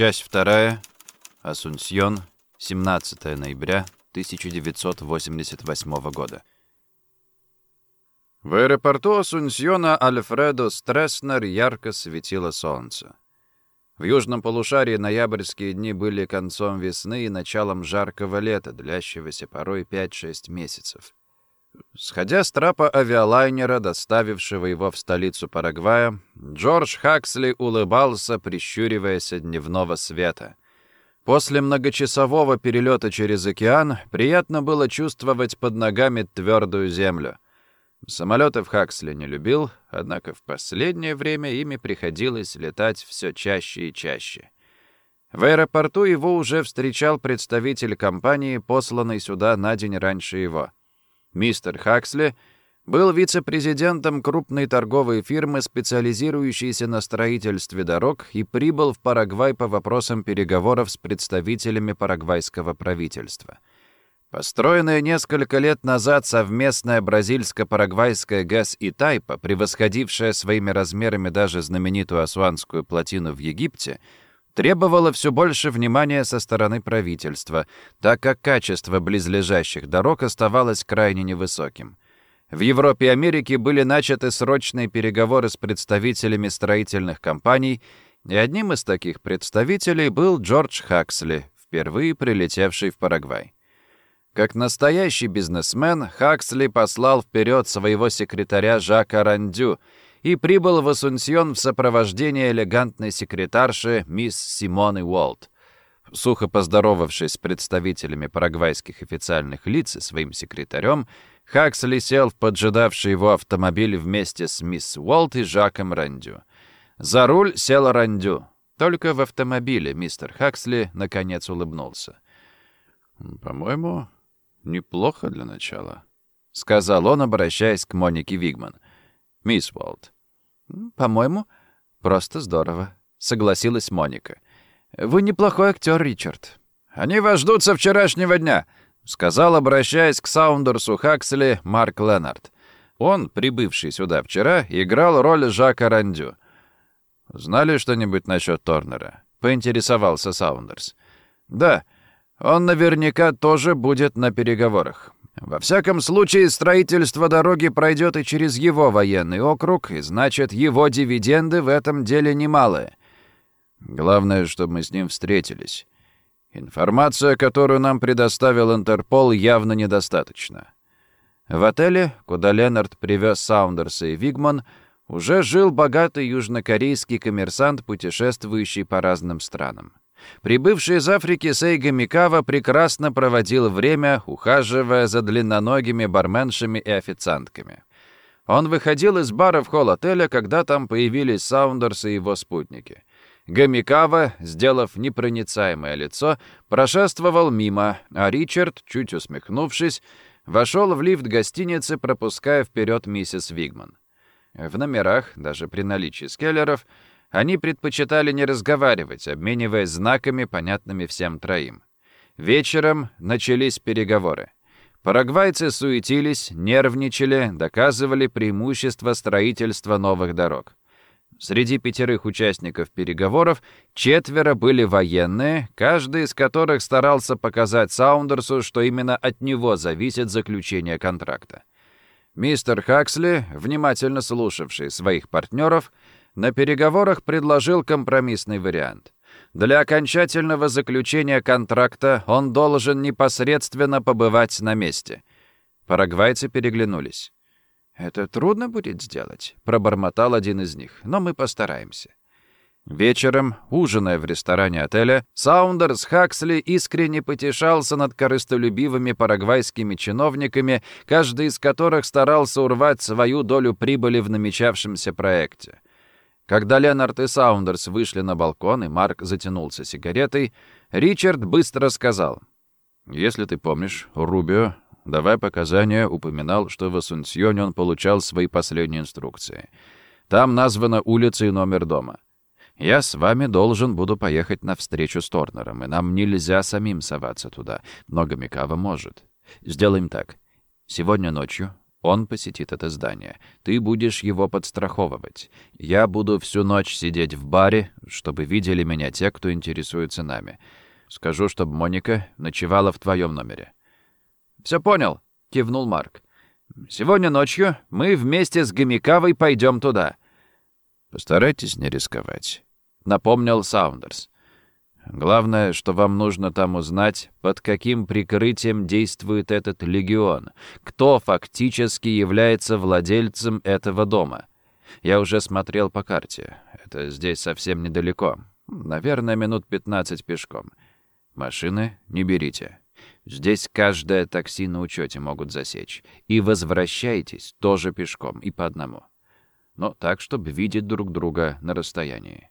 Часть вторая. Асунсьон. 17 ноября 1988 года. В аэропорту Асунсьона Альфредо Стресснер ярко светило солнце. В южном полушарии ноябрьские дни были концом весны и началом жаркого лета, длящегося порой 5-6 месяцев. Сходя с трапа авиалайнера, доставившего его в столицу Парагвая, Джордж Хаксли улыбался, прищуриваясь от дневного света. После многочасового перелета через океан приятно было чувствовать под ногами твердую землю. Самолеты в Хаксли не любил, однако в последнее время ими приходилось летать все чаще и чаще. В аэропорту его уже встречал представитель компании, посланный сюда на день раньше его — Мистер Хаксли был вице-президентом крупной торговой фирмы, специализирующейся на строительстве дорог, и прибыл в Парагвай по вопросам переговоров с представителями парагвайского правительства. Построенная несколько лет назад совместная бразильско-парагвайская ГЭС Тайпа, превосходившая своими размерами даже знаменитую Асуанскую плотину в Египте, требовало все больше внимания со стороны правительства, так как качество близлежащих дорог оставалось крайне невысоким. В Европе и Америке были начаты срочные переговоры с представителями строительных компаний, и одним из таких представителей был Джордж Хаксли, впервые прилетевший в Парагвай. Как настоящий бизнесмен, Хаксли послал вперед своего секретаря Жака Рандю — и прибыл в Асунсьон в сопровождении элегантной секретарши мисс Симоны Уолт. Сухо поздоровавшись с представителями парагвайских официальных лиц и своим секретарем, Хаксли сел в поджидавший его автомобиль вместе с мисс Уолт и Жаком Рандю. За руль сел Рандю. Только в автомобиле мистер Хаксли наконец улыбнулся. «По-моему, неплохо для начала», — сказал он, обращаясь к Монике Вигман — мисс Уолт. «По-моему, просто здорово», — согласилась Моника. «Вы неплохой актер, Ричард». «Они вас ждут со вчерашнего дня», — сказал, обращаясь к Саундерсу Хаксли, Марк Леннард. Он, прибывший сюда вчера, играл роль Жака Рандю. «Знали что-нибудь насчет Торнера?» — поинтересовался Саундерс. «Да, он наверняка тоже будет на переговорах. Во всяком случае, строительство дороги пройдет и через его военный округ, и значит, его дивиденды в этом деле немалые. Главное, чтобы мы с ним встретились. Информация, которую нам предоставил Интерпол, явно недостаточна. В отеле, куда Ленард привез Саундерса и Вигман, уже жил богатый южнокорейский коммерсант, путешествующий по разным странам. Прибывший из Африки Сейга Микава прекрасно проводил время, ухаживая за длинноногими барменшами и официантками. Он выходил из бара в холл отеля, когда там появились Саундерс и его спутники. Гамикава, сделав непроницаемое лицо, прошествовал мимо, а Ричард, чуть усмехнувшись, вошел в лифт гостиницы, пропуская вперед миссис Вигман. В номерах, даже при наличии скеллеров, они предпочитали не разговаривать, обмениваясь знаками, понятными всем троим. Вечером начались переговоры. Парагвайцы суетились, нервничали, доказывали преимущество строительства новых дорог. Среди пятерых участников переговоров четверо были военные, каждый из которых старался показать Саундерсу, что именно от него зависит заключение контракта. Мистер Хаксли, внимательно слушавший своих партнеров, на переговорах предложил компромиссный вариант. Для окончательного заключения контракта он должен непосредственно побывать на месте. Парагвайцы переглянулись. «Это трудно будет сделать», — пробормотал один из них, — «но мы постараемся». Вечером, ужиная в ресторане отеля, Саундерс Хаксли искренне потешался над корыстолюбивыми парагвайскими чиновниками, каждый из которых старался урвать свою долю прибыли в намечавшемся проекте. Когда Ленард и Саундерс вышли на балкон, и Марк затянулся сигаретой, Ричард быстро сказал. «Если ты помнишь, Рубио, давая показания, упоминал, что в Асунсьоне он получал свои последние инструкции. Там названа улица и номер дома. Я с вами должен буду поехать на встречу с Торнером, и нам нельзя самим соваться туда, но Гамикава может. Сделаем так. Сегодня ночью Он посетит это здание. Ты будешь его подстраховывать. Я буду всю ночь сидеть в баре, чтобы видели меня те, кто интересуется нами. Скажу, чтобы Моника ночевала в твоем номере». «Все понял», — кивнул Марк. «Сегодня ночью мы вместе с Гомикавой пойдем туда». «Постарайтесь не рисковать», — напомнил Саундерс. Главное, что вам нужно там узнать, под каким прикрытием действует этот легион, кто фактически является владельцем этого дома. Я уже смотрел по карте. Это здесь совсем недалеко. Наверное, минут 15 пешком. Машины не берите. Здесь каждое такси на учете могут засечь. И возвращайтесь тоже пешком и по одному. Но так, чтобы видеть друг друга на расстоянии.